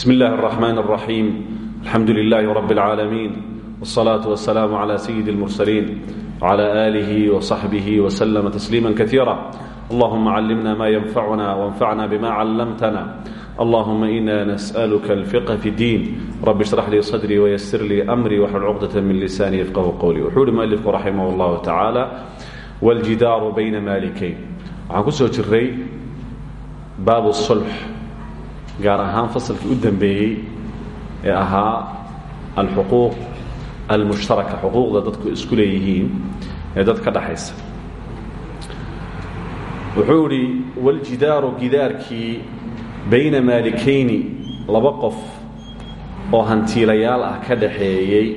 بسم الله الرحمن الرحيم الحمد لله رب العالمين والصلاة والسلام على سيد المرسلين وعلى آله وصحبه وسلم تسليما كثيرا اللهم علمنا ما ينفعنا وانفعنا بما علمتنا اللهم إنا نسألك الفقه في الدين رب اشرح لي صدري ويسر لي أمري واحلل عقدة من لساني يفقه قولي وحول مؤلفك رحمه الله تعالى والجدار بين مالكين waxaan ku soo jiray baabu sulx gaar ahaan fasalkii u dambeeyey ee ahaa alxuquuq almushtaraka xuquuqda dadku isku leeyihiin ee dad ka dhaxaysa. Wuxuu idhi waljidaaru bayna maalikayni laba qof oo hantiilayaal ah ka dhaxeeyey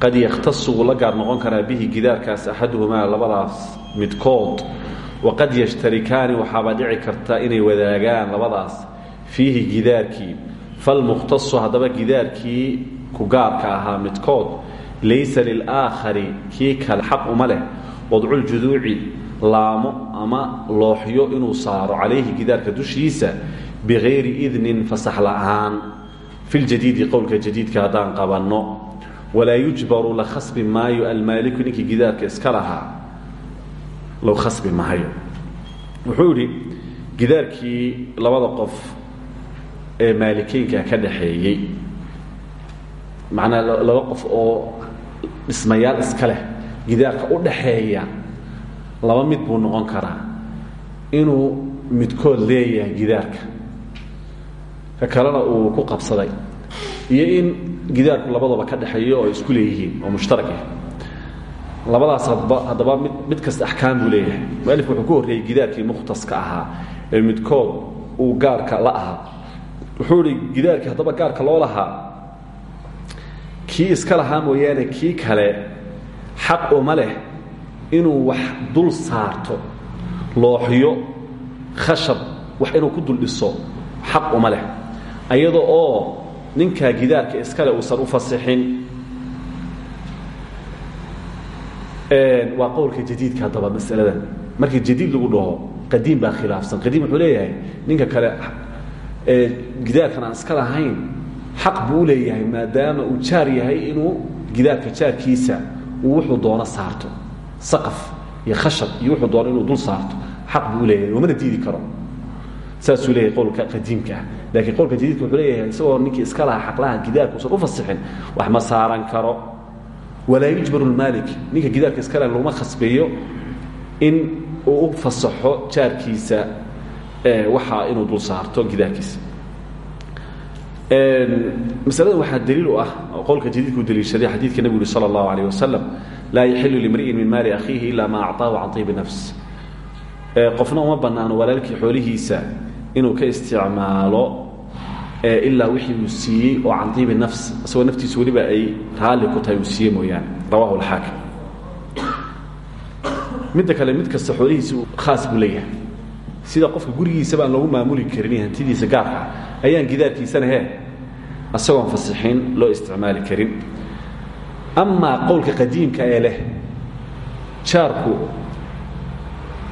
qad yakhtasu la gaar noqon karaa bihi gidaarkaas axaduhumaa labadaas midkood waqad yashtarikaani waxaaba dhici karta inay wadaagaan labadaas fiihi gidaarkii. Falmukhtasu haddaba gidaarkii ku gaarka ahaa midkood. Laysa lilaakhari kii kale xaq uma leh. Wadculjuduuci laamo ama looxyo inuu saaro calayhi gidaarka dushiisa bikayri idnin fasax la'aan. Filjadiidi qowlka jadiidka haddaan qabanno. Walaa yujbaru la khasbi maayo almaaliku ninkii gidaarka iska lahaa. Low khasbi maayo. Wuxuu gidaarkii labada qof ee maalikeynka ka dhaxeeyey. Macnaa laba qof oo dhismayaal iska leh gidaarka u dhaxeeya laba mid buu noqon karaa inuu midkood leeyahay gidaarka. Ka kalena uu ku qabsaday. Iyo in gidaarku labadaba ka dhexeeyo oo isku leeyihiin oo mushtarak ah labadaas haddaba mid mid kasta axkaam buu leeyahay. Mualifku wuxuu ku horreeyey gidaarkii mukhtaska ahaa ee midkood uu gaarka la ahaa wuxuu ihi gidaarkii haddaba gaarka loo lahaa kii iska lahaa mooyaane kii kale xaq uma leh inuu wax dul saarto looxyo khashab wax inuu ku dul dhiso xaq uma leh. Ayada oo ninkaa gidaarka iskale uusan u fasixin. Waa qowlka jadiidka haddaba masaladan. Markii jadiid lagu dhaho qadiim baa khilaafsan. Qadiim wuxuu leeyahay ninka kale gidaarkan aan iska lahayn xaq buu u leeyahay maadaama uu jaar yahay inuu gidaarka jaarkiisa uu wuxuu doono saarto. Saqaf iyo khashab iyo wuxuu doono inuu dul saarto. Xaq buu u leeyahay loomana diidi karo. Saasuu leeyahay qowlka qadiimka ah. Laakiin qowlka jadiidka wuxuu leeyahay isagoo ninkii iska lahaa xaqlaha gidaarka usan u fasixin wax ma saaran karo. Walaa yujbar maalik ninka gidaarka iskale laguma khasbeeyo in uu u fasaxo jaarkiisa waxa inuu dul saarto gidaarkiisa masalada waxaa daliil u ah qowlka jadiidku daliishaday xadiidka nebigu uri sala allahu alayh wasalam laa yaxilu limri'in min maali akhiihi ilaa maa acطaahu can tiibi nafs. Qofna uma bannaano walaalkii xoolihiisa inuu ka isticmaalo ilaa wixii uu siiyey oo can iibi nafs isagoo naftiisu weliba ay raalli ku tahay uu siiye mooyaane. Rawahu alxaakim midda kale mid kasta xoolihiisa khaas buu leeyahay sida qofka gurigiisaba aan loogu maamuli karin hantidiisa gaarka ayaan gidaarkiisana he isagoon fasixin loo isticmaali karin. Amaa qowlka qadiimka ee leh jaarku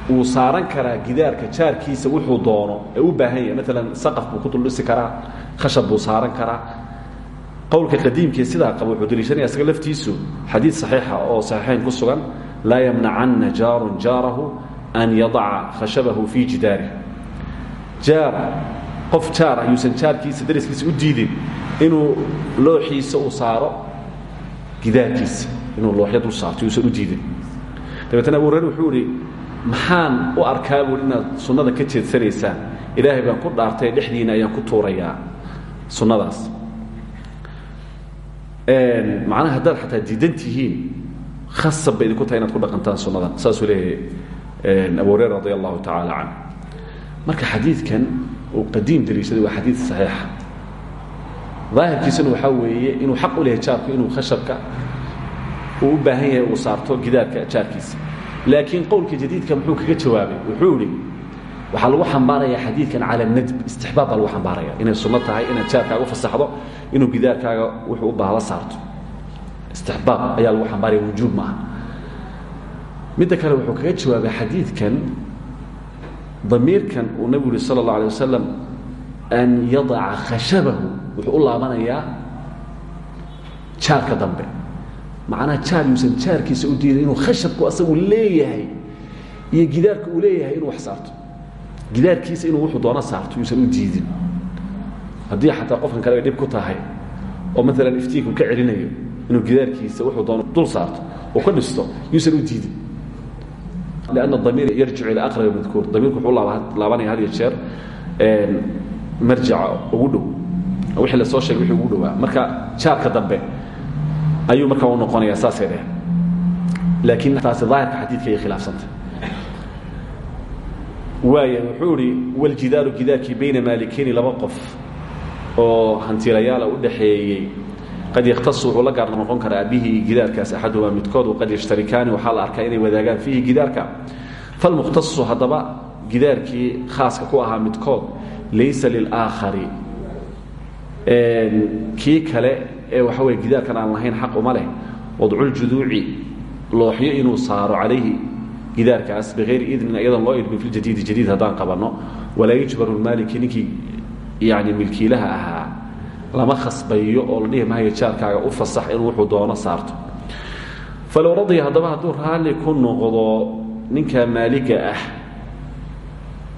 wuu saaran karaa gidaarka jaarkiisa wuxuu doono ee u baahan yahay maalan saqaf buu ku duldhisi karaa khashab buu saaran karaa. Qowlka qadiimkii sidaa qaba wuxuu daliishanaya isaga laftiisu xadiid saxiixa oo saxiixayn ku sugan laa yamnacanna jaarun jaarahu an yadaca khashabahu fii jidaarih jaar qof jaar ah yuusan jaarkiisa dariskiisa u diidin inuu looxiisa uu saaro gidaarkiisa inuu looxya dul saarto yuusan u diidin. Dabeetna abu hurayre wuxuu idhi maxaan u arkaa buui inaad sunnada ka jeedsanaysaan? Ilaahay baan ku dhaartay dhexdiina ayaan ku tuurayaa sunnadaas. Macnaha haddaad xataa diidan tihiin khasab bay idinku tahay inaad ku dhaqantaan sunnada saasuu leeyahay abu hurayra radi allahu tacaala canh marka xadiidkan uu qadiim daliishaday waa xadiid saxiixa daahirkiisuna waxaa weeye inuu xaq u leeyahay jaarku inuu khashabka uu u baahan yahay uu saarto gidaarka jaarkiisa. Laakiin qowlka jadiidka muxuu kaga jawaabay wuxuu idhi waxaa lagu xambaaraya xadiidkan cala nadb istixbaab baa lagu xambaaraya. Inay sunno tahay inaad jaarkaaga u fasaxdo inuu gidaarkaaga wuxuu u baahla saarto. Istixbaab ayaa lagu xambaaraya wujuub ma aha midda kale wuxuu kaga jawaabay xadiidkan damiirkan uu nabigu yihi alay wasalam an yadaca khashabahu. Wuxuu u laabanayaa dambe. Macnaha jaar yuusan jaarkiisa u diiday inuu khashabku asagu leeyahay iyo gidaarka uu leeyahay inuu wax saarto. Gidaarkiisa inuu wuxuu doono saarto yuusan u diidin. Haddii xataa qofkan kale ay ku tahay oo maalan iftiinku ka celinayo inuu gidaarkiisa wuxuu doono dul saarto oo ka dhisto yuusan u diidin lanna damiir yarjicu ilaa aqrab madkuur damiirku wuxuu laabanaya had iyo jeer marjaca ugu dhow wixii la soo sheegay wixii ugu dhowaa marka jaarka dambe ayuu markaa u noqonayaa saasay dheh laakiin taasi daahirka xadiidka ay khilaafsantay waaya wuxuu idhi waljidaaru gidaarkii bayna maalikeyni laba qof oo hantiilayaala u dhaxeeyey qad yakhtasu wuxuu la gaarna noqon karaa bihi gidaarkaas axaduhumaa midkood qad yashtarikaani waxaa la arkaa inay wadaagaan fiihi gidaarka. Falmukhtasu haddaba gidaarkii khaaska ku ahaa midkood laysa lilaakhari. Kii kale ee waxa weye gidaarkan aan lahayn xaq uma leh. Wadculjuduuci looxyo inuu saaro calayhi gidaarkaas bikayri idnin iyadan loo idmin fi ljadiidi jadiid haddaan qabanno walaa yujbaru lmaaliki ninkii yani milkiilaha ahaa lama khasbayo oo la dhihi maayo jaarkaaga u fasax inuu wuxuu doono saarto. Falow radiya haddaba hadduu raalli ku noqdo ninka maaliga ah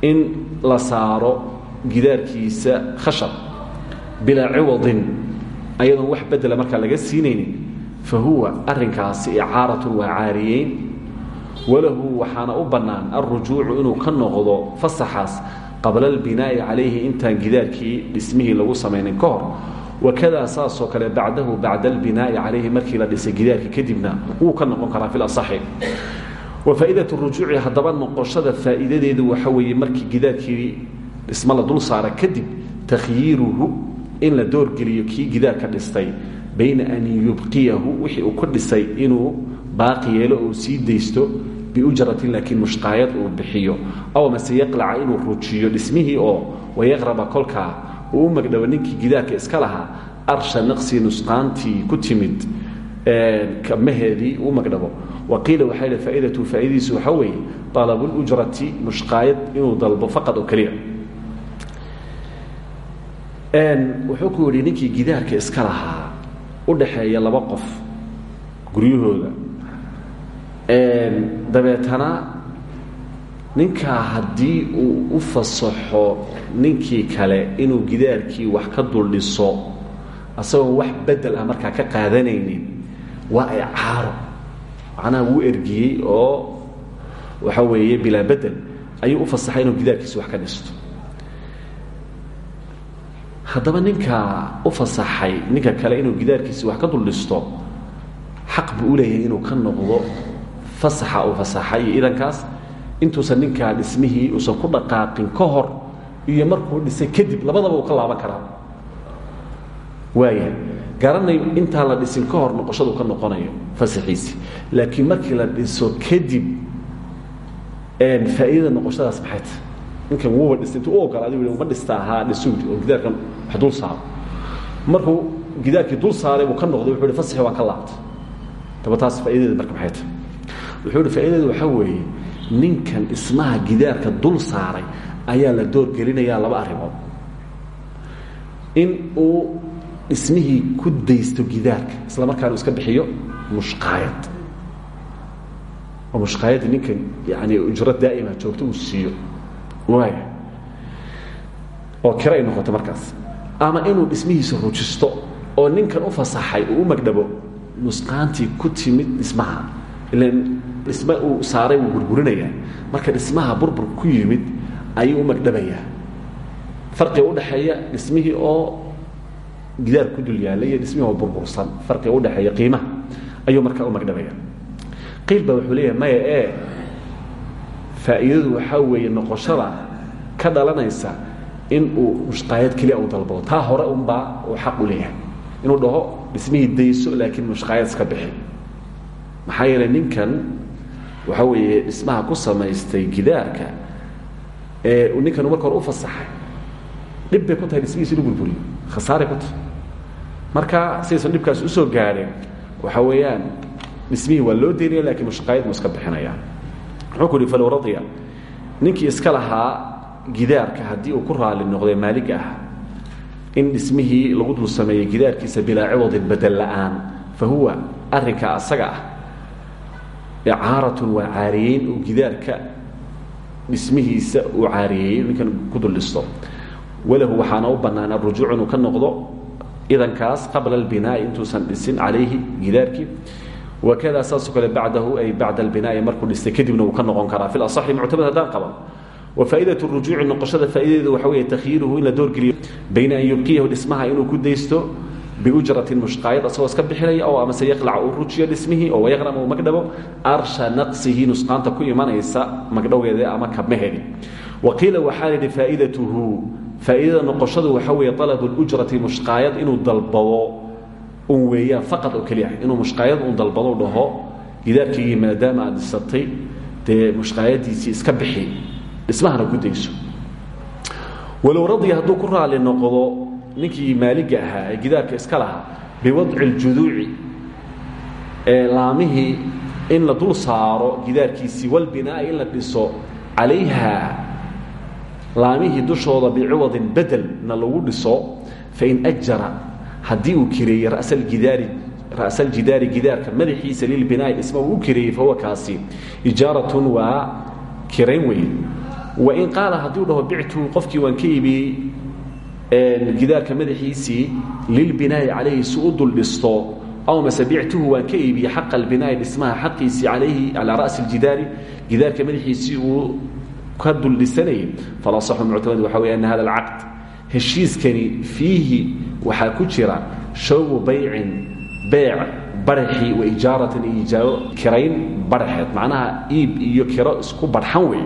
in la saaro gidaarkiisa khashab bilaa ciwadin ayadoon wax bedela markaa laga siinaynin fa huwa arrinkaasi icaaratun waa caariyeyn. Walahu waxaana u bannaan alrujuucu inuu ka noqdo fasaxaas qabla albinaa'i calayhi intaan gidaarkii dhismihii lagu samaynin ka hor wakadaa kale bacdahu bacda albinaa'i calayhi markii la dhisay gidaarkii kadibna wuu ka noqon karaa fi lasaxi wa faa'idat rujuuci haddaba noqoshada faa'iidadeedu waxa weeye markii gidaarkii dhismo la dul saara kadib takhyiiruhu in la doorgeliyo kii gidaarka dhistay bayna an yubqiyahu wixii uu ku dhisay inuu baaqi oo sii daysto biujratin laakiin mushqaayad uu bixiyo aw mase yaqlaca inuu rujiyo dhismihii oo wayaqraba kolkaa uu u magdhabo ninkii gidaarka iska lahaa arsha naqsi nusqaantii ku timid kamaheedii uu magdhabo wa qiila waxaa yidhi faaidatu faa'idiisu waxaa weeye alabulujrati mushqaayad wuxuu ku yidhi ninkii gidaarka iska lahaa u dhaxeeya laba qof guryahooda dabeetana ninkaa haddii uu u fasaxo ninkii kale inuu gidaarkii wax ka duldhiso asagoon wax bedel ah markaa ka qaadanaynin waa icaaro macnaha wuu ergiyey oo waxa weeye bilaa bedel ayuu u fasaxay inuu gidaarkiisi wax ka dhisto. Haddaba ninkaa u fasaxay ninka kale inuu gidaarkiisi wax ka duldhisto xaq buu u leeyahay inuu ka noqdo fasaxa uu fasaxay iyo idankaas intuusan ninkaa dhismihii uusan ku dhaqaaqin ka hor iyo markuu dhisay kadib labadaba uu ka laaban karaa. Waaya garanay intaan la dhisin ka hor noqoshadu ka noqonayo fasaxiisi. Laakiin markii la dhiso kadib faa'iidada noqoshadaas maxay tahay ninkan wuuba dhistay intuu u ogolaaday wi uma dhista ahaa dhisuudi oo gidaarkan wax dul saaro. Markuu gidaarkii dul saaray buu ka noqday wuxuu hi fasaxi waan ka laabtay. Daba taas faa'idadeeda marka maxay tahay wuxuu hi faa'idadeedu waxaa weeye ninkan dhismaha gidaarka dul saaray ayaa la doorgelinayaa laba arrimood. In uu dhismihii ku daysto gidaarka isla markaanu iska bixiyo mushqaayad. Oo mushqaayadda ninkan yani ujro daa'ima joogto uu siiyo. Waaya oo kiro ay noqoto markaas. Ama inuu dhismihiisa rujisto oo ninkan u fasaxay uu u magdhabo nusqaantii ku timid dhismaha ilan dhisma uu saaray wuu burburinayaa marka dhismaha burbur ku yimid ayuu u magdhabayaa. Farqiga udhaxeeya dhismihii oo gidaar ku dul yaalla iyo dhismihii oo burbursan. Farqiga udhaxeeya qiimaha ayuu markaa u magdhabaya qiil wuxuu leeyahay maya ee faa'iidadu waxaa weeye noqoshada ka dhalanaysa in uu mushqaayad keliya uu dalbado. Taa hore unbaa uu xaq u leeyahay. Inuu dhaho dhismihii dayso laakiin mushqaayad iska bixi maxaa yeelay ninkan waxa weeye dhismaha ku samaystay gidaarka ee ninkan marka hore u fasaxay. Dhib bay ku tahay dhismihiisa inu burburiyo khasaaray ku tahay. Marka sidaysan dhibkaas u soo gaadheen waxa weeyaan dhismihii waa loo daynaya lakiin mushqaayad mu iska bixinaya. Wuxuu ku uhi falow radiya ninkii iska lahaa gidaarka haddii uu ku raali noqday maalig ah in dhismihii lagu dul sameeyey gidaarkiisa bilaa ciwadin bedel la'aan fa huwa arrinka asaga ah icaaratun waa caariyeyn uu gidaarka dhismihiisa uu caariyeeyey ninkan ku dul dhisto walahu waxaana u bannaan arujuuc inuu ka noqdo idankaas qabla albinaa'i intuusan dhisin calayhi gidaarkii. Wakada saasoo kale bacdahu ay bacda albinaa'i markuu dhistay kadibna wuu ka noqon karaa fi lasaxi muctamad haddaan qaban. Wafaa'idat rujuuci noqoshada faa'idadeedu waxa weeye takhyiiruhu in la doorgeliyo bayna an yubqiyahu dhismaha inuu ku daysto biujratin mushqaayad asagoo iska bixinaya oo amase yaqlaca uu rujiyo oo wayaqnam uu magdhabo arsha naqsihi nusqaanta ku imanaysa magdhowgeeda ama kabmaheedi wa qiila waxaa faa'iidada noqoshadu waxa weeye alabu lujrati mushqaayad inuu dalbado un weeyaan faqad oo keliya inuu mushqaayad un dalbado dhaho gidaarkaygii maadaama aad dhisatay dee mushqaayadiisii iska bixi dhismahana ku dayso walow radiya hadduu ku raali noqdo ninkii maaliga ahaa ee gidaarka iska lahaa biwadci ljuduuci ee laamihii in la dul saaro gidaarkiisii walbinaa'i in la dhiso calayha laamihii dushooda biciwadin bedelna lagu dhiso fain ajara haddii uu kireeyey rasaljidaari ra'saljidaari gidaarka madaxiisa lilbinaa'i dhisma uu u kireeyey fahuwa kaasi. Ijaaratun waa kirayn weeye wain qaala haddii dhaho bictu qofkii waan gidaarka madaxiisii lilbinaa'i calayhi si u dul aw mase bictuhu waan ka iibiyey xaqa albinaa'i dhismaha xaqiisii calayhi calaa ra'si aljidaari. Gidaarka madaxiisii uu ka dul dhisanayay falasaxu muctamad waxa wey ana hada alcaqd heshiiskani fiihi waxaa ku jira shawbu baycin beec baraxii wa ijaaratin iyo kirayn baraxeed macnaha iib iyo kiro isku barxan wey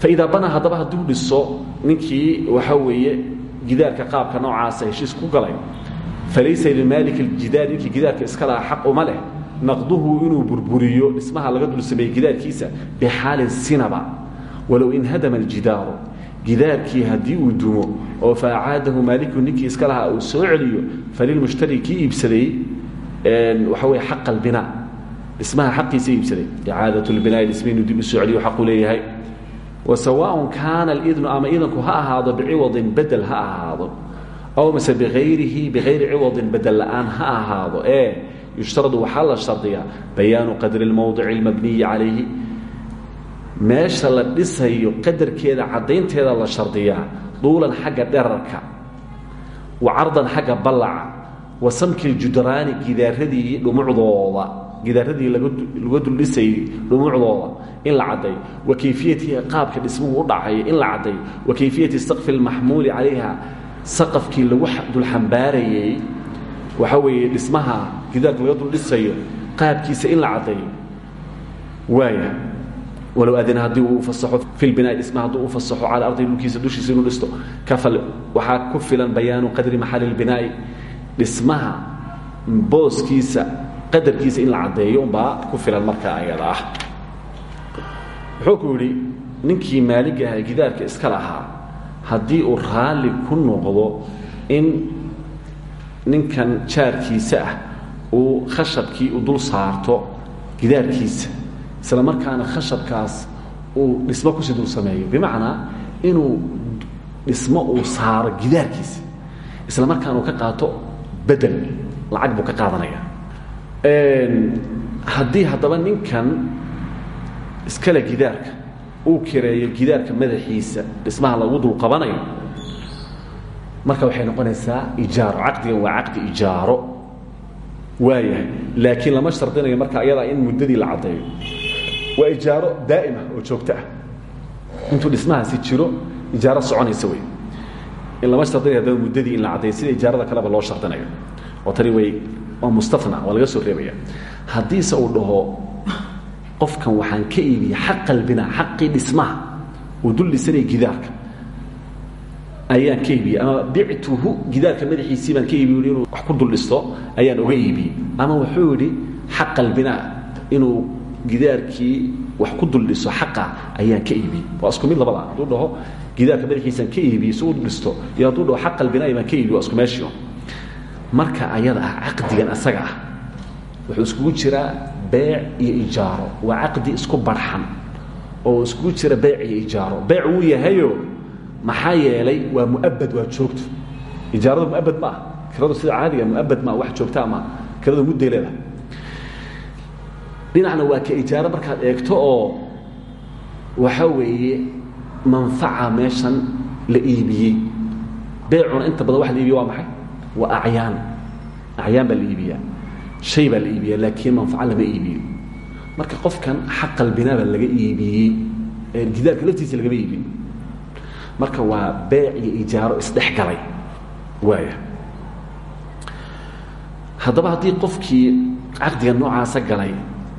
faidaa banaa haddaba hadduu dhiso ninkii waxa weeye gidaarka qaabka noocaasa heshiis ku galay falaysa limaalik aljidaar ninkii gidaarka iska laha xaq uma leh naqduhu inuu burburiyo dhismaha laga dul sameeyey gidaarkiisa bixaalin sinaba walow inhadama aljidaaru gidaarkii haddii uu dumo oo faacaadahu maaliku ninkii iska lahaa uu soo celiyo falilmushtari kii iibsaday waxa weye xaq albinaa dhismaha xaqiisa iibsaday icaadat lbinaa'i dhisma inuu dib soo celiyo xaquu leeyahay wasawaaء kaana alidnu ama idanku ha ahaado biciwadin bedel ha ahaado aw mase biayrihi bikayri ciwadin bedel la'aan ha ahaado ee yushtaradu waxaa la shardiyaa bayaanu qadri اlmowdici اlmabniyi calayhi meesha la dhisayo qadarkeeda caddaynteeda la shardiyaa duulan xagga dherarka wa cardan xagga ballaca wa samki ljudraani gidaaradii dhumucdooda gidaaradii laga duldhisayay dhumucdooda in la cadday. Wa kayfiyatihi qaabka dhismuhu u dhacay in la cadday. Wa kayfiyati saqfi اlmaxmuuli calayha saqafkii lagu dulxambaarayey waxa weeye dhismaha gidaarka laga duldhisayo qaabkiisa in la cadday. Waaya walow adina haddii uu fasaxo fi lbinaa'i dhisma hadduu u fasaxo cala ardi dhulkiisa dushiisa inuu dhisto kafal waxaa ku filan bayaanu qadri maxali lbinaa'i dhismaha booskiisa qadarkiisa in la caddeeyo umbaa ku filan markaa ayada ah. Wuxuu ku yidhi ninkii maaliga aha gidaarka iska lahaa haddii uu raalli ku noqdo in ninkan jaarkiisa ah uu khashabkii u dul saarto gidaarkiisa isla markaana khashabkaas uu dhismo ku sii dul sameeyo bimacnaa inuu dhismo uu saaro gidaarkiisa isla markaana uu ka qaato bedel lacag buu ka qaadanaya haddii haddaba ninkan iskale gidaarka uu kireeyo gidaarka madaxiisa dhismaha lagu dul qabanayo marka waxay noqonaysaa ijaaro. Caqdigan waa caqdi ijaaro. Waayahay. Laakiin lama shardinayo marka ayadaa in muddadii la caddeeyo. Waa ijaaro daa'ima oo joogto ah. Intuu dhismahaasi jiro ijaaro soconaysa wey. In lama shardinayo haddaba muddadii in la caddeeyo sida ijaarada kaleba loo shardinayo. Oo tani way waa mustana waa laga soo reebaya. Haddiise uu dhaho qofkan waxaan ka iibiyey xaqa albinaa xaqii dhismaha uu dul dhisanaya gidaarka ayaan ka iibiyey ama bictuhu gidaarka madaxiisii baan ka iibiy inuu wax ku dul dhisto ayaan oga iibiyey ama wuxuu yidhi xaqa albinaa inuu gidaarkii wax ku dul dhiso xaqa ayaan ka iibiyey waa isku mid labada hadduu dhaho gidaarka madaxiisaan ka iibiyey si uu dhisto iyo hadduu dhaho xaqa albinaa baan ka iibiy waa isku meeshio marka ayada ah caqdigan asaga ah wuxuu iskugu jiraa beec iyo ijaaro. Waa caqdi isku barxan oo iskugu jira beyc iyo ijaaro. Beyc wuu yahayo maxaa yeelay waa muabad waa joogto. Ijaaradu muabad ma ah kiradu sida caadiga muabad maa wax joogtaa maa kiradu mudday leedahay. Dhinacna waa ka ijaaro markaad eegto oo waxa weeye manfaca meeshan la iibiyey. Beecuna inta badan waxa la iibiye waa maxay waa acyaan acyaan baa la iibiyaa. Shay baa la iibiyaa laakiin manfaco lama iibiyo. Marka qofkan xaq albinaa baa laga iibiyey gidaarka laftiisa lagama iibiyo marka waa beec iyo ijaaro isdhex galay waaya haddaba haddii qofkii caqdiga noocaasa galay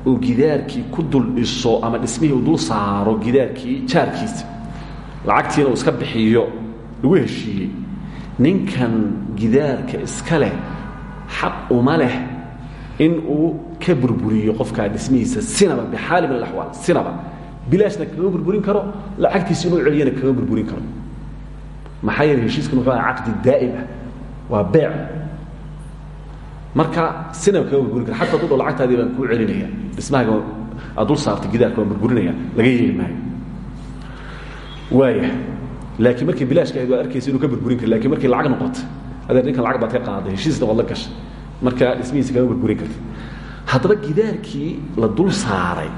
uu gidaarkii ku dul dhiso ama dhismihii uu dul saaro gidaarkii jaarkiisa lacagtiina uu iska bixiyo lagu heshiiyey ninkan gidaarka iska leh xaq uma leh in uu ka burburiyo qofkaa dhismihiisa sinaba bixaali min alaxwaal sinaba. Bilaashna kama burburin karo lacagtiisa inuu celiyana kama burburin karo. Maxaa yeele heshiiskan wuxuu aha caqdi daa'im ah marka sinaba kama burburin karo xataa dudho lacagtaadii baan kuu celinaya dhismahaaga aad dul gidaarka burburinaya laga yeeli maayo laakiin markii bilaashka ahayd waad arkaysa inuu ka burburin karo laakiin markii lacag noqotay adeer ninkan lacag baad ka qaaday heshiisna waad la gashay marka dhismihiisa kama burburin karta haddaba gidaarkii la dul saaray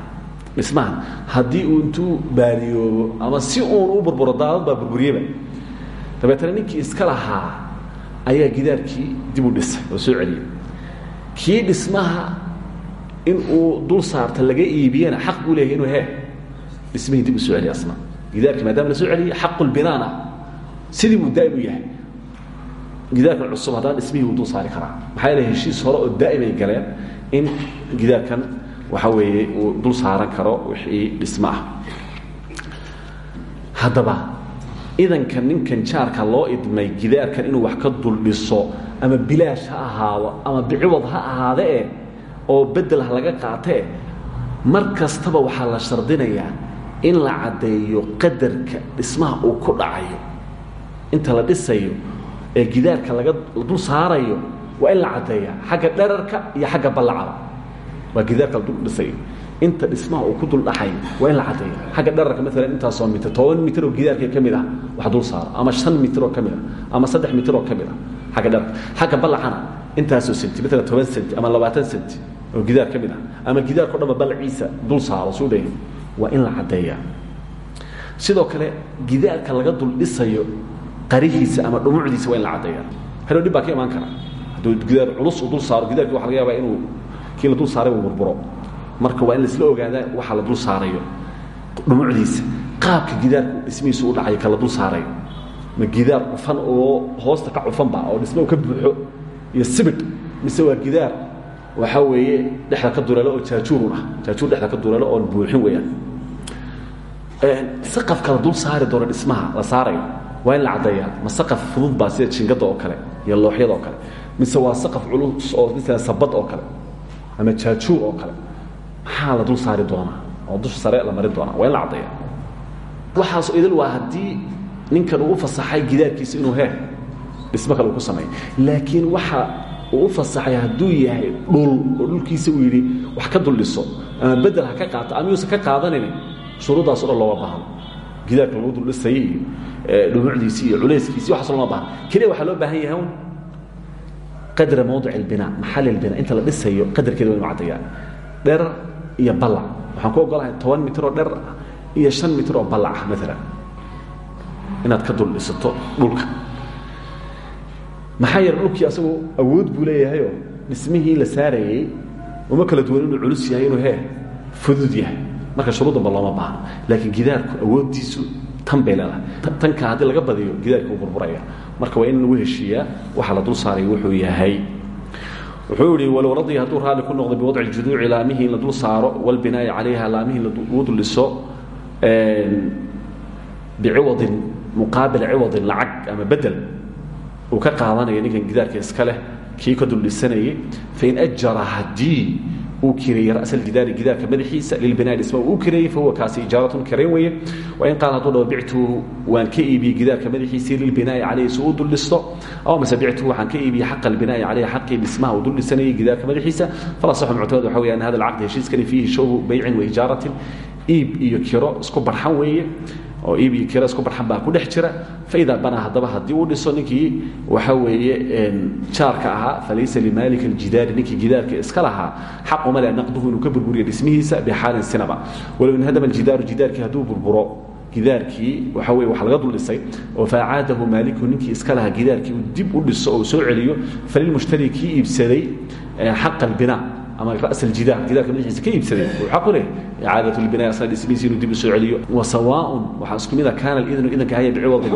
dhismaha haddii uu intuu baadiyoobo ama si uun u burburo daadad baa burburiyeba dabeetana ninkii iska lahaa ayaa gidaarkii dib u dhisay oo soo celiyey kii dhismaha in uu dul saarta laga iibiyana xaq buu leeyahay inuu he dhismihii dib u soo celiya asna gidaarkii maadaama la soo celiyey xaqulbinaana sidii buu daa'im u yahay. Gidaarkan cusub haddana dhismihii wuu dul saari karaa maxaa yeele heshiis hore oo daa'im ay galeen in gidaarkan waxa weeye uu dul saaran karo wixii dhismo ah. Haddaba idanka ninkan jaarka loo idmay gidaarkan inuu wax ka dul dhiso ama bilaash ha ahaado ama biciwad ha ahaadee oo bedel ha laga qaatee mar kastaba waxaa la shardinayaa in la caddeeyo qadarka dhismaha uu ku dhacayo. Inta la dhisayo ee gidaarka laga dul saarayo waa in la caddeeyaa xagga dherarka iyo xagga ballacaba waa gidaarka la dul dhisayo. Inta dhismaha uu ku dul dhaxayo waa in la caddeeya xagga dherarka maalan intaasoo mitir toban mitir oo gidaarka ka mid ah wax dul saaro ama shan mitir oo ka mid ah ama saddex mitir oo ka mid ah xagga dherarka. Xagga ballacana intaasoo senti maalan toban senti ama labaatan senti oo gidaar ka mid ah ama gidaarkao dhanba ballaciisa dul saaro suu leeyahay waa in la caddeeyaa. Sidoo kale gidaarka laga dul dhisayo qarihiisa ama dhumucdiisa waa in la caddeeyaa. Hadhow dhib baa ka imaan kara. Hadduu gidaar culus uu dul saaro gidaarkii waxa laga yaabaa inuu kii la dul saaray uu burburo. Marka waa in laisla ogaadaa waxa la dul saarayo. Dhumucdiisa qaabka gidaarku dhismihiisu u dhacayo ka la dul saarayo. Ma gidaar cufan oo hoosta ka cufanba oo dhisme u ka buuxo. Iyo sibidh mise waa gidaar waxaa weeye dhexda ka dureelo oo jaajuurun ah. Jaajuur dhexda ka dureelo oon buuxin weeyaan. Saqafka la dul saari doono dhismaha la saarayo. Waa in la caddeeyaa. Ma saqaf fudud baa sida jingada oo kale iyo looxyada oo kale. Mise waa saqaf culus oo misala sabad oo kale ama jaajuur oo kale. Maxaa la dul saari doonaa oo dusha sare la marin doonaa waa in la caddeeya waxaas idil waa haddii ninkan uu u fasaxay gidaarkiisa inuu he dhismo kale uu ku sameeyo laakiin waxa uu u fasaxay hadduu yahay dhul oo dhulkiisa uu yidhi wax ka dul dhiso ama bedel ha ka qaato ama yuusan ka qaadanin shuruuddaaso dhan looga baahno. Gidaarka lagu dul dhisayay iyo dhumucdiisii iyo culayskiisi waxaas looma baahno. Keliya waxaa loo baahan yahay qadra mawdic albinaa maxal albinaa inta la dhisayo qadarkeeda waa inu caddeeyaa dherar iyo ballac. Waxaan ku ogolahay toban mitir oo dherar ah iyo shan mitir oo ballac ah maalan inaad ka dul dhisato dhulka maxaa yeele dhulkii asagu awood buu leeyahayoo? Dhismihii la saarayey uma kala duwan inuu culus yahay inuu hee fudud yahay. Marka shuruuddanba looma baahno laakiin gidaarku awooddiisu tan bay leedahay. Tanka haddii laga badiyo gidaarka uu burburaya. Marka waa in lagu heshiiyaa waxa la dul saaray wuxuu yahay. Wuxuu yihi walow radya hadduu raalli ku noqdo biwadci juduuci laamihii in la dul saaro walbinaa'i calayha laamihii lagu dul dhiso biciwadin muqaabil ciwadin lacag ama bedel uu ka qaadanayo ninkan gidaarka iska leh kii ka dul dhisanayay fain ajara haddii uu kireeyey ra'sa aljidaari gidaarka madaxiisa lilbinaa'i dhisma uu kireeyey fahuwa kaasi ijaaratun karayn weeye. Wain qaala hadduu dhaho bictuhu waan ka iibiyey gidaarka madaxiisii lilbinaa'i calayhi si uu dul dhisto aw mase bictuhu waxaan ka iibiyey xaqa albinaa'i calayhi xaqii dhismaha uu dul dhisanayay gidaarka madaxiisa. Fala saxu muctamad waxa weeye an hada alcaqdi heshiiskani fiihi shawbu baycin wa ijaaratin iib iyo kiro isku barxan weeye oo iib iyo kiro isku barxan baa ku dhex jira. Faidaa banaa haddaba haddii uu dhiso ninkii waxa weeye jaarka ahaa falaysa limaalika aljidaari ninkii gidaarka iska lahaa xaq uma leh naqduhu inuu ka burburiyo dhismihiisa bixaalin sinaba. Walow inhadama aljidaaru jidaarkii hadduu burburo gidaarkii waxa weye wax laga dul dhisay oo faacaadahu maaliku ninkii iska lahaa gidaarkii uu dib u dhiso oo soo celiyo falilmushtari kii iibsaday xaqa albinaa ama ras aljidaar gidaarka madaxiisa ka iibsaday. Uu xaq u leh icaadat lbinaa asna dhismihiisa inuu dib u soo celiyo. Wa sawaaun waxaa isku mid a kaana alidnu idanka ahaya biciwadin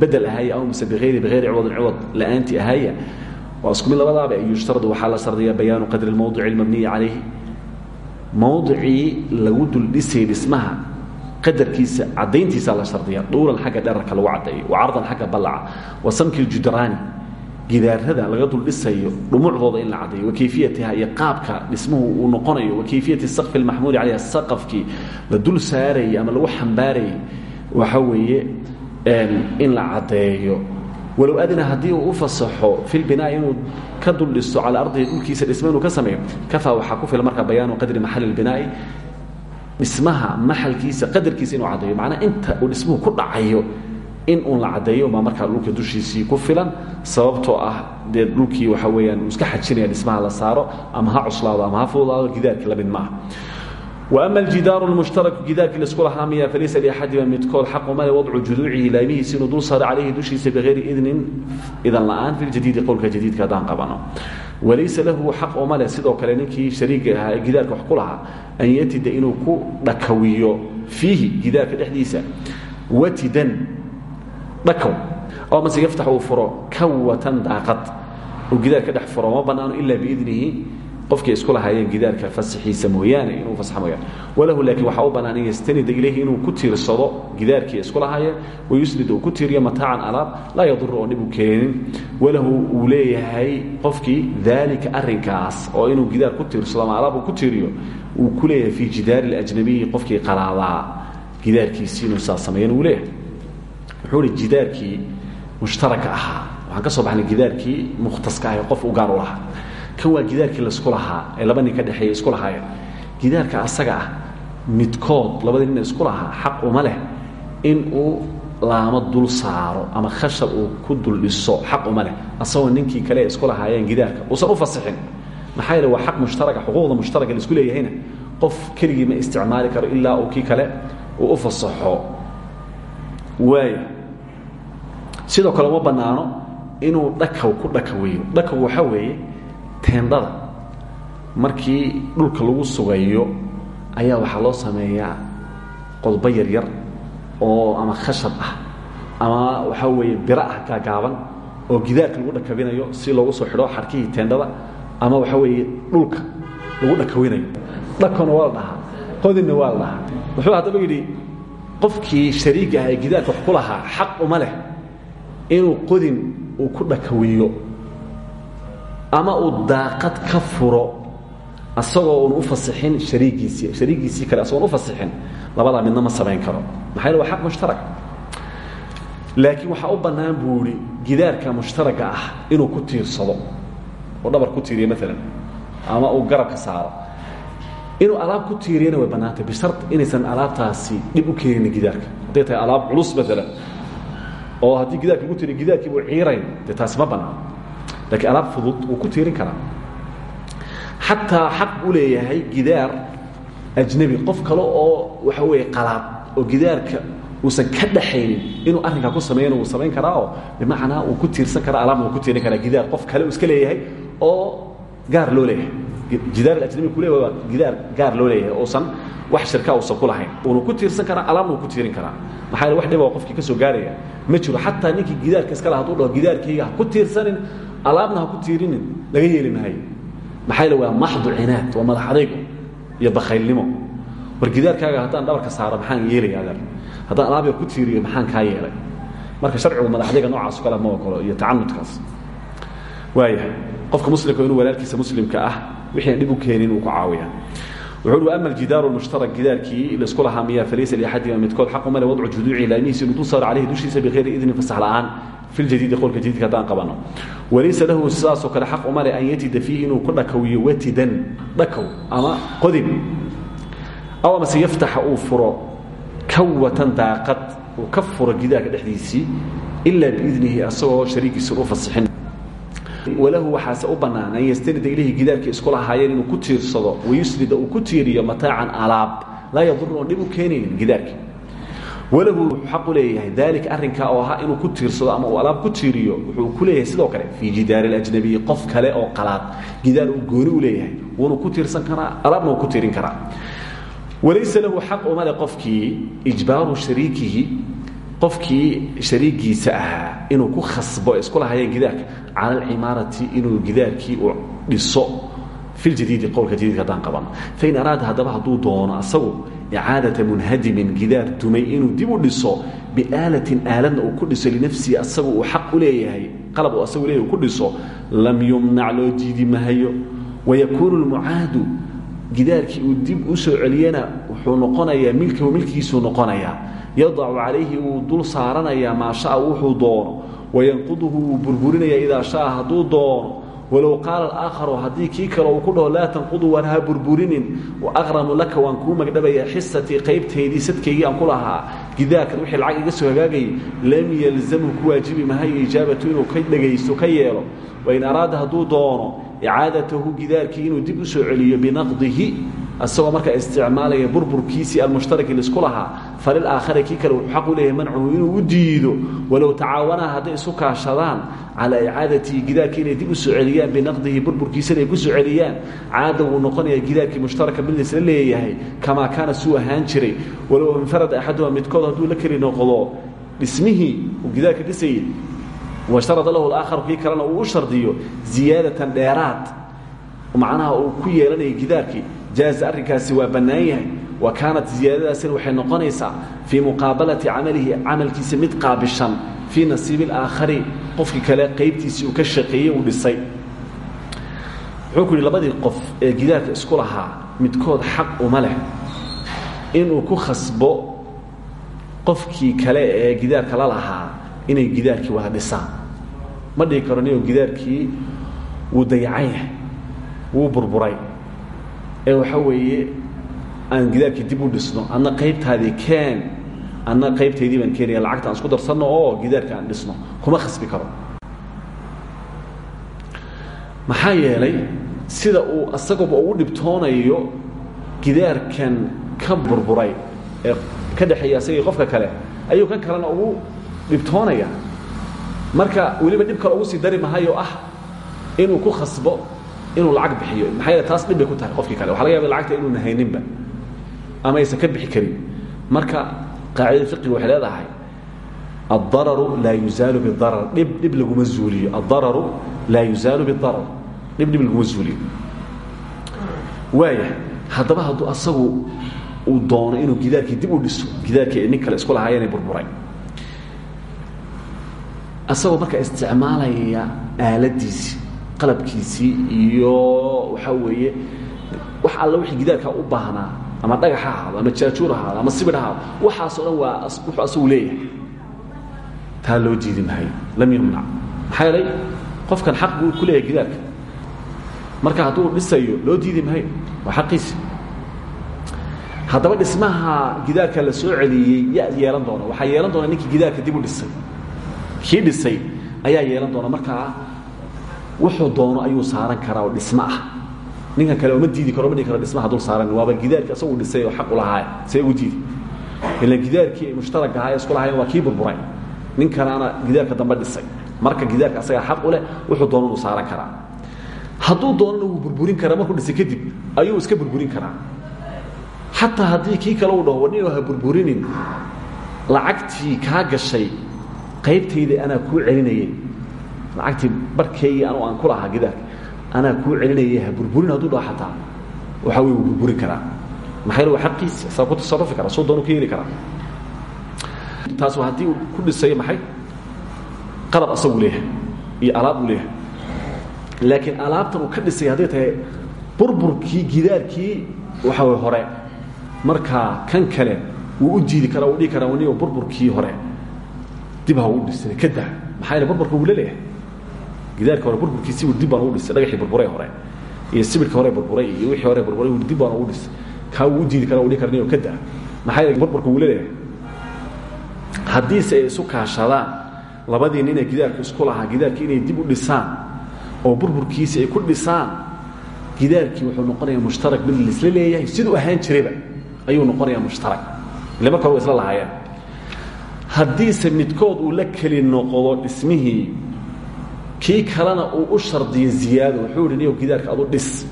bedel ahaya aw mise bihayri bihayri ciwadin ciwad la'aanti ahaya. Waa isku mid labadaaba yushtaradu waxaa la shardiyaa bayaanu qadri lmawdici almabniyi calayhi. Mawdicii lagu duldhisay dhismaha qadarkiisa cadayntiisa la shardiya dhuulan xagga dherarka lagu cadeeyo wa cardan xagga ballaca. Wa samki ljudraani gidaarada laga dul dhisayo dhumucdooda in la cadeeyo wa kayfiyatiha iyo qaabka dhismuhu uu noqonayo wa kayfiyati saqfi lmaxmuuli calayha saqafkii la dul saarayay ama lagu xambaarayay waxa weeye in la cadeeyo walow adina haddii uu u fasaxo fi lbinaa'i inuu ka dul dhisto calaa ardihi dhulkiisa dhismo ka sameeyo kafaa waxaa ku filan marka bayaanu qadri maxali lbinaa'i dhismaha maxalkiisa qadarkiisa inuu caddeeyo. Macnaa inta dhismuhu ku dhacayo in uun la caddeeyo baa markaa dhulka dushiisii ku filan sababtoo ah dee dhulkii waxa weeyaan uu iska xajinaya dhismaha la saaro ama ha cuslaado ama ha fududaado gidaarkii la mid maaha. Ama aljidaaru lmushtaraku gidaarkii la isku lahaa miya falaysa liaxadiba midkood xaqu male wadcu juduucihi laamihiisi inuu dul saaro calayhi dushiisa bihayri idnin idan la'aan fi ljadiidi qowlka jadiidka haddaan qabano. Walaysa lahu xaq uma leh sidoo kale ninkii shariiga ahaa ee gidaarka wax ku lahaa an yatida inuu ku dhakawiyo fiihi gidaarka dhexdiisa watidan dhakaw oo mase yaftax uu furo kawatan daaqad. Uu gidaar ka dhex furo ma bannaano ilaa biidnihi. Qofkii isku lahaayeen gidaarka fasaxiisa mooyaane inuu fasaxa mooyaane. Walahu laakiin waxaa u bannaan an yastanida ilayhi inuu ku tiirsado gidaarkii isku lahaayeen. Wayusnid uu ku tiiriyo mataacan alaab laa yaduru oon dhib u keenin. Walahu uu leeyahay qofkii daalika arrinkaas oo inuu gidaar ku tiirsado ama alaab uu ku tiiriyo uu ku leeyahay fii jidaari اlajnabiyi qofkii qalaadaa gidaarkiisii inuu saa sameeyan uu leeyahay wuxuu ihi jidaarkii mushtaraka ahaa. Waxaan ka baxnay gidaarkii mukhtaska ah ee qof u gaar u lahaa. Kan waa gidaarkii la isku lahaa ee laba nin ka dhexeeya isku lahaayeen. Gidaarka asaga ah midkood labadii nin isku lahaa xaq uma leh in uu laamo dul saaro ama khashab uu ku dul dhiso xaq uma leh. Asagoo ninkii kale isku lahaayeen gidaarka uusan u fasixin. Maxaa yeele waa xaq mushtaraga xuquuqda mushtaraga la isku leeyahayna. Qof keligii ma isticmaali karo ilaa uu kii kale uu u fasaxo. Waaya sidoo kale uma bannaano inuu dhakaw ku dhakaweeyo. Dhakaw waxaa weeye teendhada. Markii dhulka lagu sugayo ayaa waxaa loo sameeyaa qodbo yaryar oo ama khashab ah ama waxaa weeye biro ah gaagaaban oo gidaarka lagu dhakabinayo si loogu soo xidho xarkihii teendhada ama waxaa weeye dhulka lagu dhakawinayo dhakona waa la dhahaa qodinna waa la dhahaa. Wuxuu haddaba yidhi qofkii shariiga ah ee gidaarka wax ku lahaa xaq uma leh inuu qodin uu ku dhakawiyo ama uu daaqad ka furo asagoo uun u fasixin hariigiisii shariigiisii kale asagoon u fasixin labadaa midna ma samayn karo. Maxaa yele waa xaq mushtarak. Laakiin waxaa u bannaan buu idhi gidaarka mushtaraga ah inuu ku tiirsado oo dhabar ku tiiriyo maalan ama uu garabka saaro. Inuu alaab ku tiiriyana way bannaantay bishar inaysan alaabtaasi dhib u keenin gidaarka. Hadday tahay alaab culus maalan oo haddii gidaarka lagu tiiriyo gidaarkii buu ciirayn. Dee taasi ma bannaan lakiin alaab fudud wuu ku tiirin karaa. Xataa xaq u leeyahay gidaar ajnabi qof kale oo waxa weeye qalaad oo gidaarka uusan ka dhaxaynin inuu arrinkaa ku sameeyana wuu samayn karaa oo bimacnaa uu ku tiirsan karaa alaabna wuu ku tiirin karaa. Gidaar qof kale uu iska leeyahay oo gaar loo leeyahay jidaar ajnabi ku leeyahay waa gidaar gaar loo leeyahay uusan wax shirka uusan ku lahayn. Uuna ku tiirsan karaa alaabna wuu ku tiirin karaa. Maxaa yeele wax dhiba oo qofkii ka soo gaaraya ma jiro. Xataa ninkii gidaarka iska laha haduu dhaho gidaarkayga ha ku tiirsanin alaabna ha ku tiirinin laga yeeli maayo maxaa yeele waa maxdu cinaad waa madax adaygo iyo bakhaylnimo. War gidaarkaaga haddaan dhabarka saaro maxaan yeelaya adeer haddaan alaabiga ku tiiriyo maxaan kaa yeelay? Marka sharcigu madax adayga noocaas o kale ma ogolo iyo tacanudkaas waaya qofka muslimka inuu walaalkiisa muslimka ah wixii aan u keenin uu ku caawiya. Wuxuu ama aljidaaru lmushtarak gidaarkii la isku lahaa miya falaysa liaxadima midkood xaqu male wadcu juduuci laamihiisa inuu dul saaro calayhi dushiisa bikayri idnin fasax la'aan fi ljadiidi qowlka jadiidka haddaan qabano. Walaysa lahu sidaasoo kale xaq umale an yatida fiihi inuu ku dhakawiyo watidan dhakaw ama qodin. Aw amase yaftaxa uu furo kawatan daaqad uu ka furo gidaarka dhexdiisii ilaa biidnihi asagoo shariigiisa u fasixin walahu waxaase u bannaan an yastanida ilayhi gidaarkii isku lahaayeen inuu ku tiirsado wayusnida uu ku tiiriyo mataacan alaab. Laa yadurun oo dhib u keenaynin gidaarkii. Walahu wuxuu xaq u leeyahay daalika arrinkaa oo ahaa inuu ku tiirsado ama uu alaab ku tiiriyo wuxuu ku leeyahay sidoo kale fii jidaari اlajnabiyi qof kale oo qalaad. Gidaar uu gooni u leeyahay wuuna ku tiirsan karaa alaabna uu ku tiirin karaa. Walaysa lahu xaq uma le qofkii ijbaaru shariikihi qofkii shariigiisa ahaa inuu ku khasbo isku lahaayeen gidaarka cala alcimaarati inuu gidaarkii uu dhiso fi ljadiidi qowlka jadiidka haddaan qabano fain araada haddaba hadduu doono asagu icaadata munhadimin gidaar dumay inuu dib u dhiso biaalatin aaladna uu ku dhiso linafsihi asagu uu xaq u leeyahay qalab uu asagu leeyahy uu ku dhiso lam yumnac loo diidi mahayo wayakuunu lmucaadu gidaarkii uu dib u soo celiyana wuxuu noqonayaa milkahu milkigiisuu noqonayaa yadacu calayhi wuu dul saaranayaa maa shaa wuxuu doono wayanquduhu wuu burburinayaa idaa shaa hadduu doono walow qaala aakharu haddii kii kale uu ku dhaho laa tanqudu ha burburinin waaqramu laka waan kuu magdhabayaa xisatii qaybtaydii sadkaygii aan ku lahaa. Wixii lacag iga soo hagaagayay lam yalzamhu ku waajibi mahayo ijaabatu inuu ka dhegaysto ka yeelo. Wain araada hadduu doono icaadatahu gidaarkii inuu dib u soo celiyo binaqdihi asagoo markaa isticmaalaya burburkiisii almushtaraki lisku lahaa falilaakhari kii kale wuxuu xaq u leeyahay mancuhu inuu u diido walow tacaawanaa hadday isu kaashadaan calaa icaadatihi gidaarkii inay dib u soo celiyaan binaqdihi burburkiisana ay ku soo celiyaan caada wuu noqonayaa gidaarkii mushtaraka mid laysla leeyahay kamaa kaana suu ahaan jiray walow infarada axaduha midkood hadduu la keli noqdo dhismihii uu gidaarka dhisayay washtarada lahu alaakharu kii kalena uu u shardiyo ziyaadatan dheeraad macnaha uu ku yeelanaya gidaarkii jaaza arrinkaasi waa bannaan yahay wa kaanat ziyaadadaasina waxay noqonaysaa fii muqaabalati camalihi camalkiisa mid qaabishan fii nasiibi alaakhari qofkii kale qaybtiisii uu ka shaqeeyey uu dhisay wuxuu labadii qof ee gidaarka isku lahaa midkood xaq uma leh inuu ku khasbo qofkii kale ee gidaarka la lahaa inay gidaarkii wada dhisaan ma dhihi karo niyo wuu dayacan yahay wuu burburay ee waxa weeye aan gidaarkii dib u dhisno adna qaybtaadii keen adna qaybtaydii baan keenaya lacagta aan isku darsanno oo gidaarka aan dhisno kuma khasbi karo. Maxaa yeelay sida uu asagaba ugu dhibtoonayo gidaarkan ka burburay ee ka dhexeeya asagii qofka kale ayuu kan kalena ugu dhibtoonaya. Marka weliba dhib kale ugu sii dari mahayo ah inuu ku khasbo inuu lacag bixiyo. Maxaa yeele taas dhib bay ku tahay qofkii kale. Waxa laga yaba lacagta inuuna hayninba ama aysan ka bixi karin. Marka qaacidada fiqiga waxay leedahay addararu laa yuzaalu bidarar dhib dhib laguma zuuliyo. Addararu laa yuzaalu bidarar dhib dhib laguma zuuliyo. Waaya haddaba hadduu asagu uu doono inuu gidaarkii dib u dhiso gidaarkii nin kale isku lahaayeenay burburay. Asagoo marka isticmaalaya aaladiisii qalabkiisii iyo waxaa weeye wax alla wixii gidaarkaa u baahnaa ama dhagax ha ahaado ama jaajuur ha ahaado ama sibidh ha ahaado. Waxaasoo dhan waa wuxuu asagu leeyahay. Taa loo diidi mahayo lam yumnac maxaa yeelay qofkan xaq buu ku leeyahay gidaarka marka hadduu dhisayo loo diidi mahayo waa xaqiisi haddaba dhismaha gidaarka la soo celiyey yaa yeelan doona. Waxaa yeelan doona ninkii gidaarka dib u dhisay. Kii dhisay ayaa yeelan doona. Markaa wuxuu doono ayuu saaran karaa oo dhismo ah ninkan kale oma diidi karo ma dhigi karo dhismaha dul saaran. Waaba gidaarkii asagu dhisay oo xaq u lahaay. See ugu diidi. Ilan gidaarkii mushtarag ahaa isku lahayen waa kii burburay. Ninkanaana gidaarka dambe dhisay. Marka gidaarka asagaa xaq u leh wuxuu doono inuu saaran karaa. Hadduu doonana wuu burburin karaa markuu dhisay kadib ayuu iska burburin karaa. Xataa haddii kii kale uu dhaho wadnin ha burburinin lacagtii kaa gashay qaybtayda anaa kuu celinayay lacagtii barkeygii anu aan ku lahaa gidaarka anaa kuu celinayay ha burburin hadduu dhaho xataa waxa wey wuu burburin karaa maxaa waa xaqiisi asaa ku tasarufi karaa soo doonu ka heli karaa taas haddii uu ku dhisay maxay qalab asagu leeyahay iyo alaab uu leeyahay laakiin alaabtan uu ka dhisay hadday tahay burburkii gidaarkii waxa way hore markaa kan kale wuu u diidi karaa wuu dhihi karaa wanigo burburkii hore dib ha uu dhisay ka daa maxaa yeele burburka wuu leleeyahay gidaarka hore burburkiisii wuu dib baan ugu dhisay dhagaxii burburay hore iyo sibirka hore burburay iyo wixii hore burburay wuu dib baan ugu dhisay. Kaa wuu diidi kara udhi karniyo ka daa. Maxaa yeele burburka wuu leeyahay. Haddiise ay isu kaashadaan labadii ninee gidaarka isku lahaa gidaarkii inay dib u dhisaan oo burburkiisi ay ku dhisaan gidaarkii wuxuu noqonayaa mushtarak mid laisla leeyahay siduu ahaan jirayba ayuu noqonayaa mushtarak. Ile marka hore wa isla lahaayeen. Haddiise midkood uu la keli noqdo dhismihii kii kalena uu u shardiyo ziyaado wuxuu niyo gidaarka adu dhis.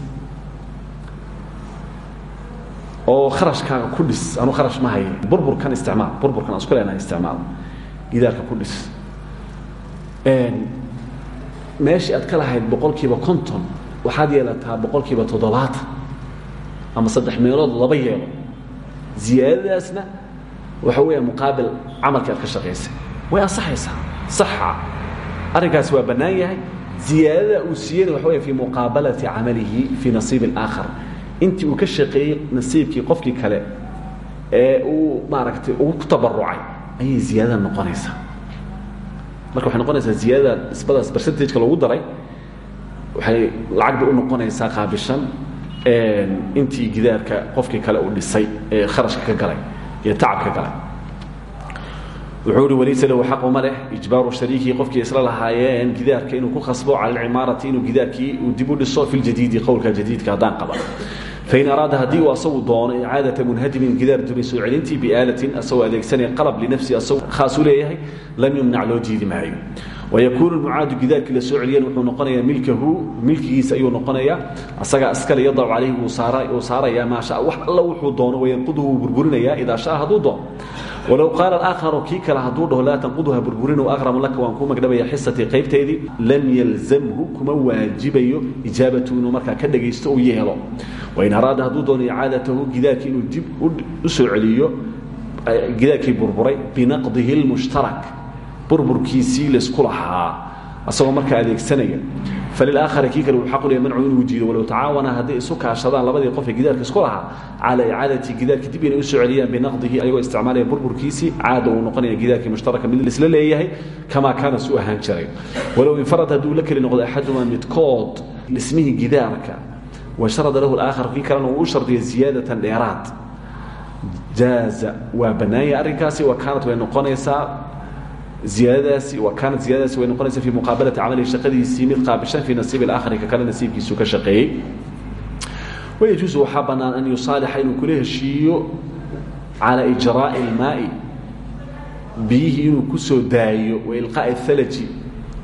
Oo kharashkaaga ku dhis anu kharash ma haye burburkan isticmaal burburkan aan isku leenahay isticmaal. Gidaarka ku dhis. Meeshii aad ka lahayd boqol kiiba konton waxaad yeelataa boqol kiiba toddobaatan ama saddex meelood laba yeelo. Ziyaadadaasna waxa weeya muqaabil camalkii ka shaqaysay way ansaxaysaa. Saxa arrinkaasi waa bannaan yahay. Ziyaadada uu siiyeyna waxa weya fii muqaabalati camalihi fii nasiibi اlaakhar intii uu ka shaqeeyey nasiibkii qofkii kale ee uu maaragtay ugu ku tabarucay ayay ziyaadada noqonaysaa. Marka waxay noqonaysaa ziyaadada nisbadaas percentageka loogu daray waxay lacag bay u noqonaysaa qaabishan intii gidaarka qofkii kale uu dhisay ee kharashka ka galay iyo tacabka galay wuxuu ihi walaysa lahu xaq uma leh ijbaaru shariikii qofkii isla lahaayeen gidaarka inuu ku khasbo cala alcimaarati inuu gidaarkii uu dib u dhiso fi ljadiidi qowlka jadiidka haddaan qaba. Fain araada haddii uu asagu doono icaadata munhadimin gidaar dumin soo celintii biaalatin asagoo adeegsanaya qalab linafsi asagoo khaas u lam yumnac loo wayakuunu lmucaadu gidaarkii la soo celiyeen wuxuu noqonayaa milkahu milkigiisa ayuu noqonayaa asagaa iskale yadacu calayhi uu saarayaa maa sha wax alla wuxuu doono wayanquduhu wuu burburinayaa idaa shaa hadduu doono walow qaala aakharu kii kale hadduu dhaho laa tanquduha burburin aqramu laka waan kuu magdhabaya xisatii qaybteedii lam yalzamhu kuma waajibayo ijaabatu inuu markaa ka dhagaysto u yeelo wain araada hadduu doono icaadatahu gidaarkii inuu dib u soo celiyo gidaarkii burburay binaqdihi lmushtarak burburkiisii laysku lahaa asagoo markaa adeegsanaya. Falilaakhari kii kale uu xaq u leeyahay mancu inuu diido walow tacaawana hadday isu kaashadaan labadii qof ee gidaarka isku lahaa calaa icaadati gidaarkii dib inay u soo celiyaan binaqdihi ayagoo isticmaalaya burburkiisii caada uu noqonaya gidaarkii mushtaraka mid laisla leeyahay kamaa kaana su ahaan jiray. Walow infarad hadduu la keli noqdo axadumaa midkood dhismihii gidaarka washarada lahu alaakhar kii kalena uu u shardiya ziyaadatan dheeraad. Jaaza waa bannaanya arrinkaasi wa kaanat way noqonaysaa ziyaadadaasi wa kaanat ziyadadaasi way noqonaysa fii muqaabalati camalihi shaqadiisii mid qaabishan fii nasiibi alaakhari ka kale nasiibkiisuu ka shaqeeyey wayajuusu waxaa bannaan an yusaalixa inuu kula heshiiyo calaa ijraa'i ilmaa'i biyihii inuu ku soo daayo wailqaa'i alaji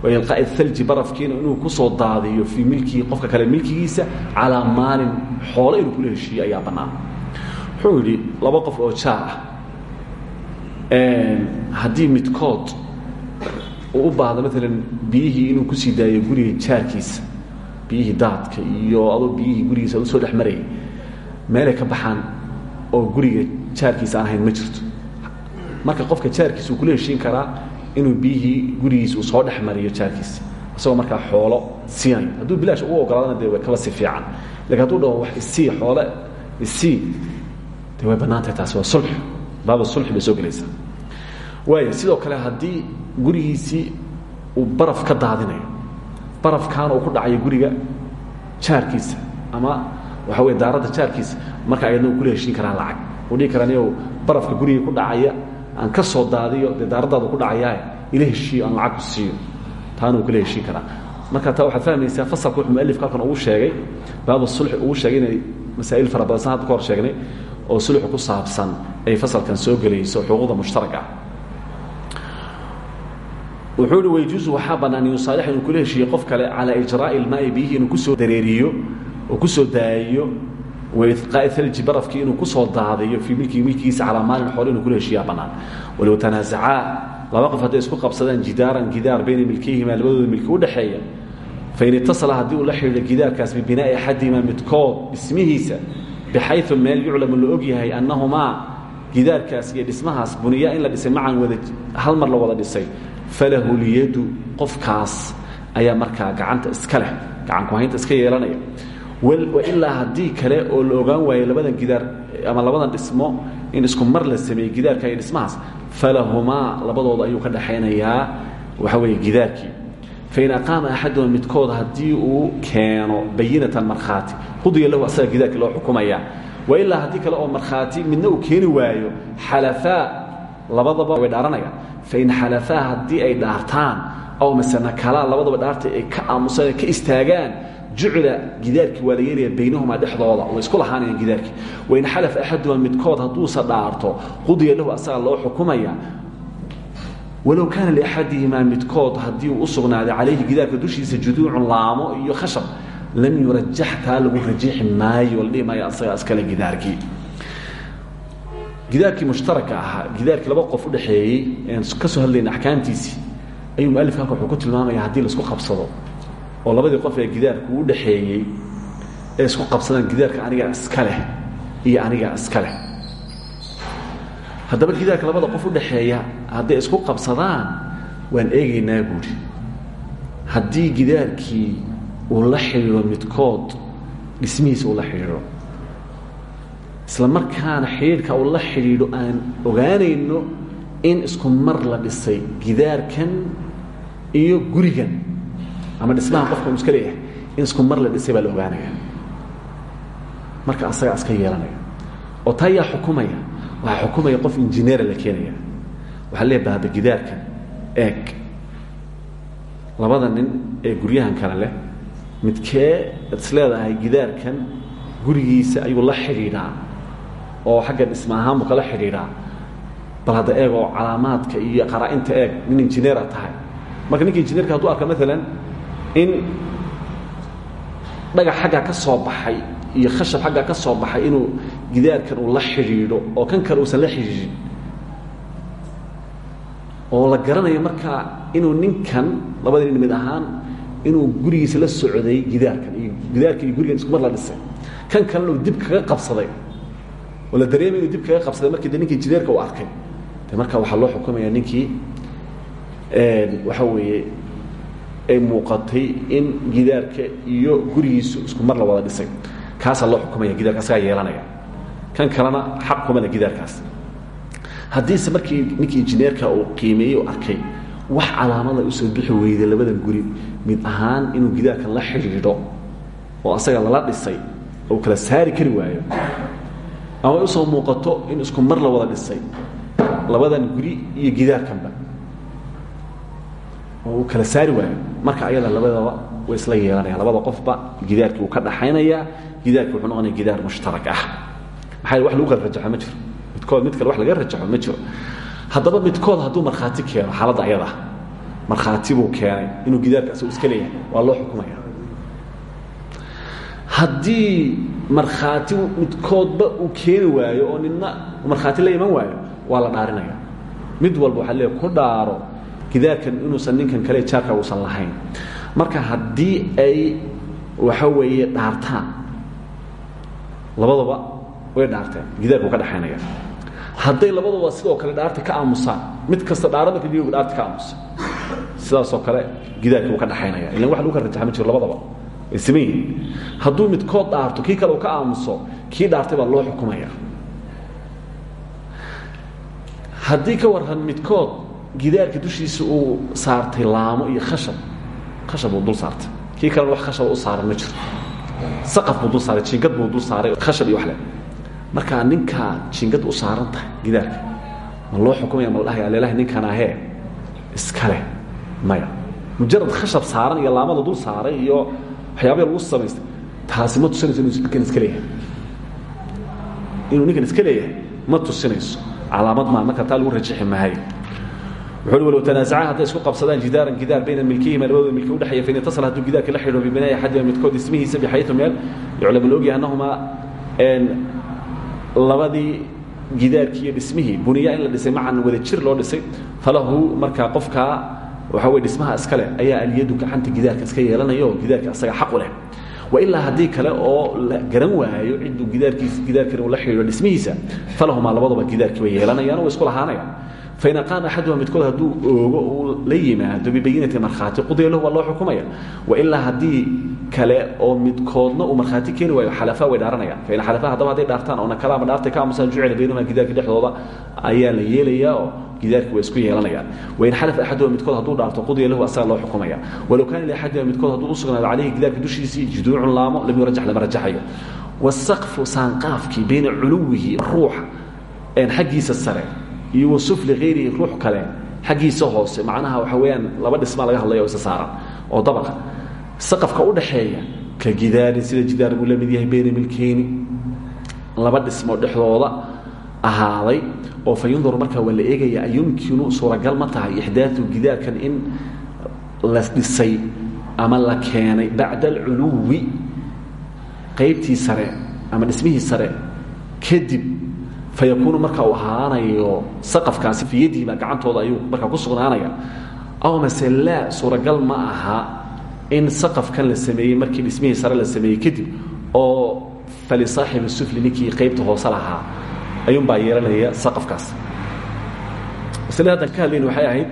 wailqaa'i thalji barafkiina inuu ku soo daadiyo fii milkihi qofka kale milkigiisa calaa maalin xoole inuu kula heshiiyo ayaa bannaan wuxuu laba qof oo jaar ah haddii midkood u baahdo maalan biyihii inuu ku sii daayo guriga jaarkiisa biyihii daadka iyo adoo biyihii gurigiisa u soo dhex marayay meelay ka baxaan oo guriga jaarkiisa aan ahayn ma jirto. Marka qofka jaarkiisa uu kula heshiin karaa inuu biyihii gurigiisa uu soo dhex mariyo jaarkiisa isagoo markaa xoolo siinayo. Hadduu bilaash ugu ogolaadana dee way kaba si fiican laakiin hadduu dhaho wax isii xoole isii de way bannaan tahay taasi waa sulx baaba sulxi bay soo gelaysaa. Waaya sidoo kale haddii gurigiisii uu baraf ka daadinayo. Barafkaana uu ku dhacayo guriga jaarkiisa ama waxa wey daaradda jaarkiisa. Marka ayadna uu kula heshiin karaa lacag. Uu dhihi karaa barafka guriga ku dhacaya aan ka soo daadiyo dee ku dhacayaa ila heshiiyo aan lacag siiyo. Taana uu kula heshiin marka taa waxaad fahmaysaa fasalka wuxuu mualifka halkan ugu sheegay baabu sulxi ugu sheegay inay masaa'il fara badan san oo sulxu ku saabsan ay fasalkan soo gelayso xuquuqda mushtaraka. ah wuxuu hi wayjuusu waxaa bannaan yusaalix inuu kula heshiiye qof kale calaa ijraa'i ilmaa'i biyihii inuu ku soo dareeriyo oo ku soo daayiyo wailqaa'i thalji barafkii inuu ku soo daadiyo fii milkii milkigiisa calaa maalin xoole kula heshiiyaa bannaan. Walow tanaasacaa laba qof isku qabsadaan jidaaran gidaar bayna milkihimaa labadooda milki u dhexeeya fain itasala haddii uu la xidhiidho gidaarkaas bibinaa'i axadihimaa midkood dhismihiisa bixayu meel yuclamu la og yahay gidaarkaas iyo dhismahaas buniya in la dhisay macan wada hal mar la wada dhisay falahu lyadu qofkaas ayaa markaa gacanta iska leh. Gacankuhaynta iska yeelanaya ilaa haddii kale oo la ogaan waayo labadan gidaar ama labadan dhismo in isku mar la sameeyey gidaarka iyo dhismahaas falahumaa labadooda ayuu ka dhaxaynayaa. Waxa weeye gidaarkii. Fain aqaama axaduma midkood haddii uu keeno bayinatan markhaati qudiya lahu asaga gidaarkii loo xukumaya. Wailaa haddii kale oo markhaati midna uu keeni waayo xalafaa labadaba way dhaaranayaan fain xalafaa haddii ay dhaartaan aw masena kalaa labadaba dhaarta ay ka aamusaan ka istaagaan jucila gidaarkii waa la yeelaya baynahumaa dhexdooda isku lahaanayaan gidaarkii wain xalaf axadumaa midkood hadduusa dhaarto qudiya lahu asaga loo xukumaya walow kaana liaxadihimaa midkood haddii uu u calayhi gidaarka dushiisa juduucun laamo iyo khashab lam yurajax lagu rajixi maayo la asaga iskale gidaarkii gidaarkii mushtaraka ahaa gidaarkii laba qof udhexeeyey aan ka soo hadlayna axkaamtiisii ayuu mualifka halka wuxuu ku tilmaamaya haddii la isku qabsado. Oo labadii qof ee gidaarku u dhexeeyey ee isku qabsadaan gidaarka anigaa iska leh iyo anigaa iska leh. Haddaba gidaarka labada qof udhaxeeya hadday isku qabsadaan waan eegaynaa buuri haddii gidaarkii uu la xidhiidho midkood dhismihiisa uu la xidhiidho isla markaana xidhiidhka uu la xidhiidho aan ogaanayno in isku mar la dhisay gidaarkan iyo gurigan ama dhismahan qofka uu iska in isku mar la dhisay baa la ogaanaya marka asagaa iska yeelanaya oo taa yaa xukumaya. Waxaa xukumaya qof injineera la keenaya. Waxaa leeya baaba gidaarkan eeg. Labada nin ee guryahan kale leh midkee ad is gidaarkan gurigiisa ayuu la xidhiidhaa oo xagga dhisma ahaan buu kala xidhiidhaa bal hadda eeg oo calaamaadka iyo qaraa-inta eeg nin injineera tahay. Marka ninka injineerka hadduu arka maalan in dhagax xaggaa ka soo baxay iyo khashab xaggaa ka soo baxay inuu gidaarkan uu la xidhiidho oo kan kale uusan la xidhiidhin. Oo la garanayo markaa inuu ninkan labada nin mid ahaan inuu gurigiisa la socday gidaarkan iyo gidaarkan iyo mar la dhisay. Kan kalena uu dib kaga qabsaday oo dareemay dib kaga qabsaday markii de ninka injineerka uu arkay. De marka loo xukumaya ninkii waxa weeye ay muuqatay in gidaarka iyo gurigiisu isku mar la wada dhisay. Kaasaa loo xukumaya gidaarka asagaa yeelanaya. Kan kalena xaq kumana gidaarkaas. Haddiise markii ninkii injineerka uu qiimeeyey arkay wax calaamada u soo bixi weyday labadan guri mid ahaan inuu gidaarkan la xidhiidho oo asaga lala dhisay oo kala saari kari waayo ama u soo muuqato in isku mar la wada dhisay labadan guri iyo gidaarkanba. Oo uu kala saari waayo. Marka ayada labadaba way isla yeelanayaan labada qofba gidaarkii uu ka dhaxaynayaa gidaarkii wuxuu noqonaya gidaar mushtarak ah. Maxaa wax lagu kala rajaxo ma jiro? Midkood mid kale wax laga rajaxo ma jiro. Haddaba midkood hadduu markhaati keeno xaaladda ayada markhaati buu keenay inuu gidaarka asagu iska leeyahay waa loo xukumaya. Haddii markhaati midkoodba uu keeni waayo oo nina markhaati la iman waayo waa la dhaarinaya. Mid walba waxaa leeya ku dhaaro gidaarkan inuusan ninkan kale jaarka uusan lahayn. Marka haddii ay waxa weeye dhaartaan labadaba way dhaarteen gidaarku ka dhexaynaya hadday labaduba sidoo kale dhaarta ka aamusaan mid kasta dhaarada kadib dhaarta ka aamusa. Sidaasoo kale gidaarkii uu ka dhaxaynaya. Ilan wax lagu ka rajaxa labadaba yihiin hadduu midkood dhaarto kii kale ka aamuso kii dhaartay baa loo xukumaya. Haddii ka waran midkood gidaarka dushiisa uu saartay laamo iyo khashab khashab uu dul saartay. Kii kalena wax khashaba u saaran ma saqaf buu dul saaray jiingad buu dul saaray khashab iyo wax le markaa ninkaa jiingad u saaran tahay gidaarka ma loo xukumaya ma la dhahaya aleelahi ninkan ahee iska leh maya. Mujarad khashab saaran iyo laamada dul saaray iyo waxyaabaya lagu samaystay taasi ma tusinayso inuu ninkan iska leeyahay. Inuu ninkan iska leeyahay ma tusinayso. Calaamad maa marka taa lagu rajixi maayo wuxuu walow tanaasaca hadday isku qabsadaan jidaaran gidaar bayna milkihima labadooda milki udhexeeya fain itasal hadduu gidaarka la xidho bibinaa'i axadima midkood ismihiisa bixaytu meel yuclamu la ogyahay annahumaa labadii gidaarkii iyo dhismihii buniya in la dhisay macan wada jir loo dhisay falahu markaa qofkaa waxa weye dhismaha iska leh ayaa aliyadu gacanta gidaarka iska yeelanaya oo gidaarka asaga xaq u leh. Wailaa haddii kale oo la garan waayo cidduu gidaarkiis gidaarkan uu la xidhiidho dhismihiisa falahumaa labaduba gidaarkii bay yeelanayaan way isku lahaanayaan fain aqaama axaduha midkood hadduu oogo uu la yimaado bibayinati markhaati qudiya lahu waa loo xukumaya. Wailaa kale oo midkoodna uu markhaati keeni waayo xalafaa way dhaaranayaan. Fain xalafaa haddaba hadday dhaartaan oo nakala ama dhaartay ka aamusaan jucila baynahuma gidaarka dhexdooda ayaa la yeelayaa oo gidaarki way isku yeelanayaan. Wain xalafa axaduhuma midkood hadduu dhaarto qudiya lahu loo xukumaya. Walow kaana liaxadihima midkood hadduu u sugnaado gidaarka dushiisii juduucun laamo lam yurajax lama rajaxayo. Wasaqfu saanqaafkii bayna culuwihi ruuxa xaggiisa sare iyo wa sufli hayrihi ruux kale xaggiisa hoose. Macnaha waxa weeyaan laba dhismaa laga hadlaya oo isa saaran oo dabaqa saqafka u dhaxeeya. Ka gidaarin sida jidaar buu la mid yahay bayna milkeyni laba dhismo dhexdooda ahaaday oo fa yunduru markaa waa la eegaya ayumkinu suuragal ma tahay ixdaatu gidaarkan in la dhisay ama la keenay bacda alculuwi qaybtii sare ama dhismihii sare. Kadib fayakuunu marka uu ahaanayo saqafkaasi fi yadihiba gacantooda ayuu markaa ku sugnaanaya aw mase laa suuragal ma aha in saqafkan la sameeyey markii dhismihii sare la sameeyey kadib oo falisaaxibi sufli ninkii qaybta hoose lahaa ayuunbaa yeelanaya saqafkaas. Maslada haddan ka hadlayna waxay ahayd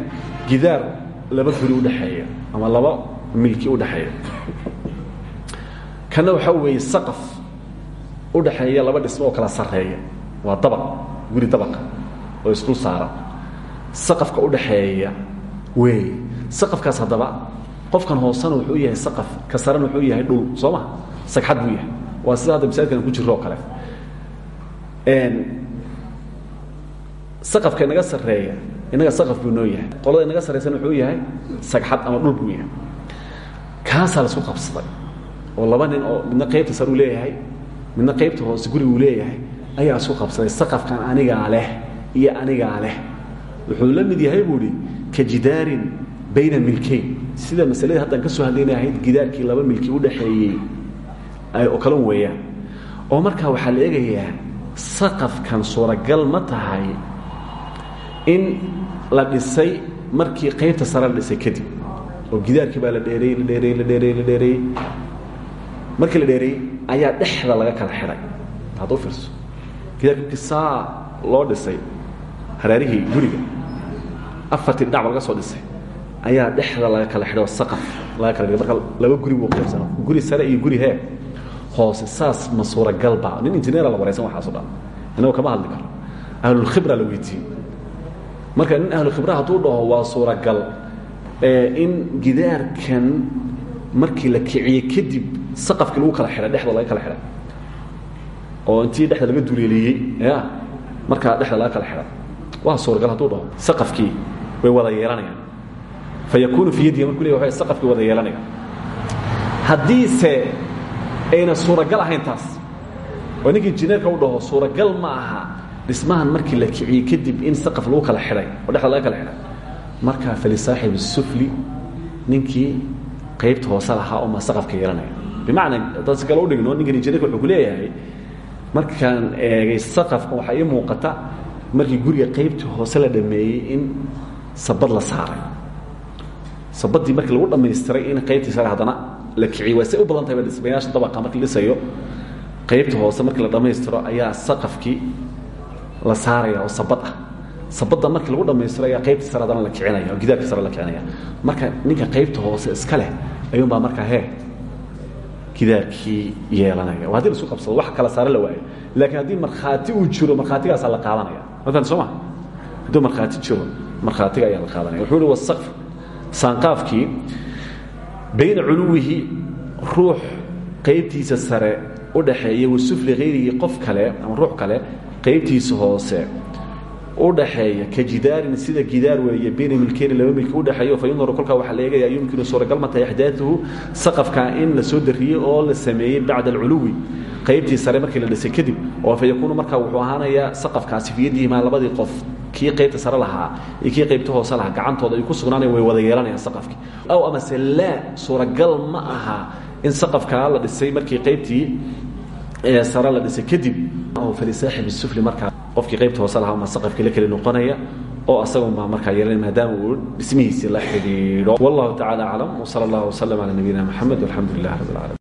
gidaar laba guri udhexeeya ama laba milki udhexeeya kana waxaa weeye saqaf udhexeeya laba dhismo oo kala sarreeya. Waa dabaq guri dabaqa oo isdul saaran saqafka udhaxeeya weey saqafkaas haddaba qofkan hoosena wuxuu yahay saqaf ka sarena wuxuu yahay dhul soo ma sagxad buu yahay. Waa sida hadda masaajidkan ku jiro oo kale. Saqafka inaga sarreeya innaga saqaf buu noo yahay. Qolada inaga sarraysana wuxuu yahay sagxad ama dhul buu yahay. Kaasaa la isku qabsaday. Oo laba nin oo midna qaybta sare uu leeyahay midna qaybta hoose guri uu leeyahay ayaa isku qabsaday. Saqafkan anigaa leh iyo anigaa leh. Wuxuu la mid yahay buu ihi ka jidaarin bayna milkeyn sida masaladii haddaan ka soo hadlayna ahayd gidaarkii laba milki udhaxeeyey oo kala weeyaan. Oo markaa waxaa la eegayaa saqafkan suuragal ma tahay in la dhisay markii qaybta sare la dhisay kadib. Oo gidaarkii baa la dheereeyey la dheereeyey la dheereeyey la dheereeyey markii la dheereeyey ayaa dhexda laga kala xidhay hadda u fiirso. Gidaarkii saa loo dhisay haraarihii guriga afartii dhinac ba laga soo dhisay ayaa dhexda laga kala xidhay oo saqaf laga kala dhigay marka laba guri buu qaybsana guri sare iyo guri hee. Hoose saas ma suuragalba nin injineera la waraysan waxaaso dhan innagu kama hadli karo. Ahlulkhibra la weydiiyey. Marka nin ahlulkhibra hadduu dhaho waa suuragal in gidaarkan markii la kiciyey kadib saqafkii lagu kala xidhay dhexda laga kala xidhay oo intii dhexda laga duleeliyey ya dhexda laga kala xidhay waa suuragal hadduu dhaho. Saqafkii way wada yeelanayaan fa yakuunu fi yadihi markuu ley saqafkii wada yeelanaya haddiise ayna suuragal ahayn taas oo ninka injineerka u dhaho suuragal ma aha dhismahan markii la kiciyey kadib in saqaf lagu kala xidhay oo dhexda laga kala xidhay markaa falisaaxib sufli ninkii qaybta hoose lahaa uma saqafka yeelanaya bimacnaa haddaan si kale u dhigno ninkan injineerka wuxuu ku leeyahay markaan eegay saqafka waxaa ii muuqata markii guriga qaybtii hoose la dhameeyey in sabad la saaray sabadii markii lagu dhamaystiray in qaybtii sare haddana la kiciyey waa u badan tahay dhismayaasha dabaqa markii dhisayo qaybta hoose markii la dhammaystiro ayaa saqafkii la saaraya oo sabad ah. Sabadda markii lagu dhammaystiro ayaa qaybtii sare haddana la kicinaya oo gidaarkii sare la kicinaya. Marka ninka qaybta hoose iska leh ayuunbaa markaa hee gidaarkii yeelanaya. Waa haddii la wax kala saare la waayo. Laakiin haddii markhaati uu jiro markhaatigaasaa la qaadanaya. Matan soo ma? Hadduu markhaati jiro markhaatiga ayaa la qaadanaya. Wuxuu uhi wasaqf saanqaafkii bayna culuwihi ruux qaybtiisa sare u dhaxeeya wasufli hayrihi qof kale ama ruux kale qaybtiisa hoose u dhaxeeya ka jidaarin sida gidaar weeye bayna milkeeni laba milki udhexeeyo fa yundaru kolkaa waxaa la eegaya yumkinu suuragal ma tahay saqafkaa in la soo dariyey oo la sameeyey bacda alculuwi qaybtii sare markii la dhisay kadib oo fa yakuunu markaa wuxuu ahaanayaa saqafkaasi fiyadihimaa labadii qof kii qaybta sare lahaa iyo kii qaybta hoose lahaa gacantooda ay ku sugnaanaya way wada yeelanayaan saqafkii. Aw amase laa suuragal ma aha in saqafkaa la dhisay markii qaybtii sare la dhisay kadib. Oo falisaaxib sufli markaa qofkii qaybta hoose lahaa ma saqafkii la keli noqonaya oo asagunbaa markaa yeelanaya maadaama uu dhismihiisii la xidhiidho. Wallahu tacala aclam wsala allah wslam cala nabiyina moxamed walxamdu lilah rab alcalamin